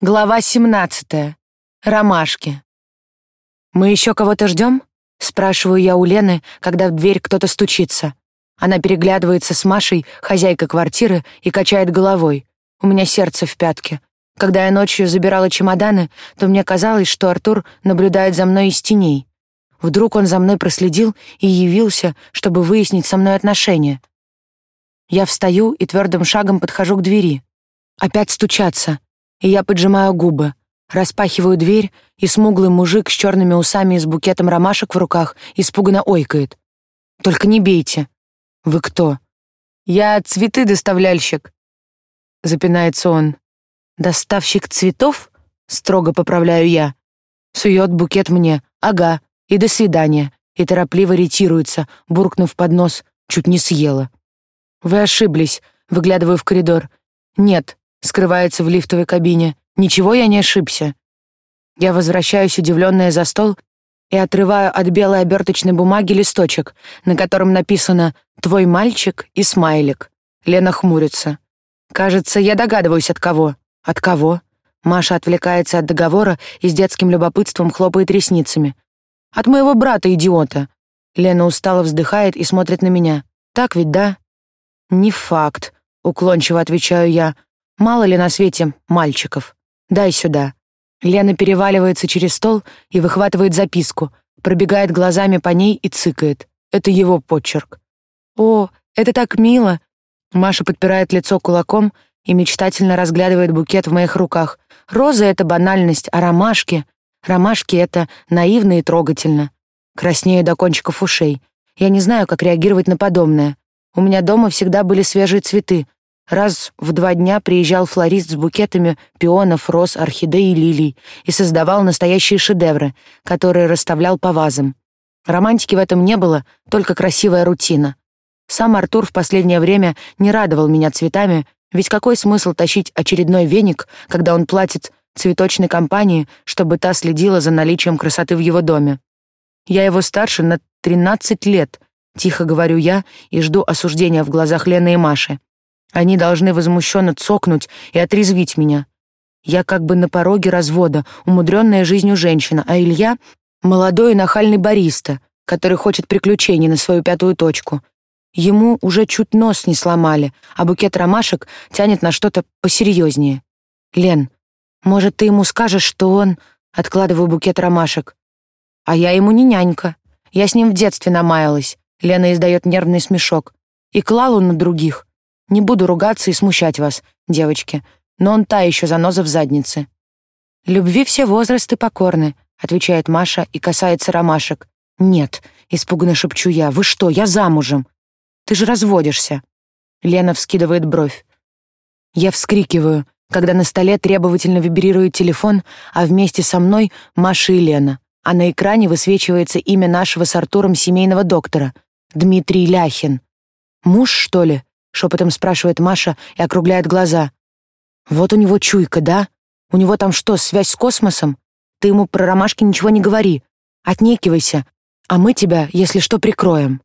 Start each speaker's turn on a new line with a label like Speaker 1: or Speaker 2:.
Speaker 1: Глава 17. Ромашки. «Мы еще кого-то ждем?» — спрашиваю я у Лены, когда в дверь кто-то стучится. Она переглядывается с Машей, хозяйкой квартиры, и качает головой. У меня сердце в пятке. Когда я ночью забирала чемоданы, то мне казалось, что Артур наблюдает за мной из теней. Вдруг он за мной проследил и явился, чтобы выяснить со мной отношения. Я встаю и твердым шагом подхожу к двери. Опять стучаться и я поджимаю губы, распахиваю дверь, и смуглый мужик с черными усами и с букетом ромашек в руках испуганно ойкает. «Только не бейте!» «Вы кто?» «Я цветы-доставляльщик», — запинается он. «Доставщик цветов?» — строго поправляю я. Сует букет мне. «Ага, и до свидания», и торопливо ретируется, буркнув под нос, чуть не съела. «Вы ошиблись», — выглядываю в коридор. «Нет, скрывается в лифтовой кабине. Ничего я не ошибся. Я возвращаюсь удивленная за стол и отрываю от белой оберточной бумаги листочек, на котором написано «Твой мальчик» и смайлик. Лена хмурится. «Кажется, я догадываюсь, от кого». «От кого?» Маша отвлекается от договора и с детским любопытством хлопает ресницами. «От моего брата-идиота». Лена устало вздыхает и смотрит на меня. «Так ведь, да?» «Не факт», — уклончиво отвечаю я, Мало ли на свете мальчиков. Дай сюда. Лена переваливается через стол и выхватывает записку, пробегает глазами по ней и цыкает. Это его почерк. О, это так мило. Маша подпирает лицо кулаком и мечтательно разглядывает букет в моих руках. Роза — это банальность, а ромашки... Ромашки — это наивно и трогательно. Краснею до кончиков ушей. Я не знаю, как реагировать на подобное. У меня дома всегда были свежие цветы, Раз в два дня приезжал флорист с букетами пионов, роз, орхидей и лилий и создавал настоящие шедевры, которые расставлял по вазам. Романтики в этом не было, только красивая рутина. Сам Артур в последнее время не радовал меня цветами, ведь какой смысл тащить очередной веник, когда он платит цветочной компании, чтобы та следила за наличием красоты в его доме? Я его старше на 13 лет, тихо говорю я и жду осуждения в глазах Лены и Маши. Они должны возмущенно цокнуть и отрезвить меня. Я как бы на пороге развода, умудренная жизнью женщина, а Илья — молодой и нахальный бариста, который хочет приключений на свою пятую точку. Ему уже чуть нос не сломали, а букет ромашек тянет на что-то посерьезнее. «Лен, может, ты ему скажешь, что он...» Откладываю букет ромашек. «А я ему не нянька. Я с ним в детстве намаялась». Лена издает нервный смешок. «И клал он на других. Не буду ругаться и смущать вас, девочки, но он та еще заноза в заднице». «Любви все возрасты покорны», — отвечает Маша и касается ромашек. «Нет», — испуганно шепчу я, — «вы что, я замужем?» «Ты же разводишься». Лена вскидывает бровь. Я вскрикиваю, когда на столе требовательно вибрирует телефон, а вместе со мной Маша и Лена, а на экране высвечивается имя нашего с Артуром семейного доктора — Дмитрий Ляхин. «Муж, что ли?» Шепотом спрашивает Маша и округляет глаза. Вот у него чуйка, да? У него там что, связь с космосом? Ты ему про ромашки ничего не говори. Отнекивайся, а мы тебя, если что, прикроем.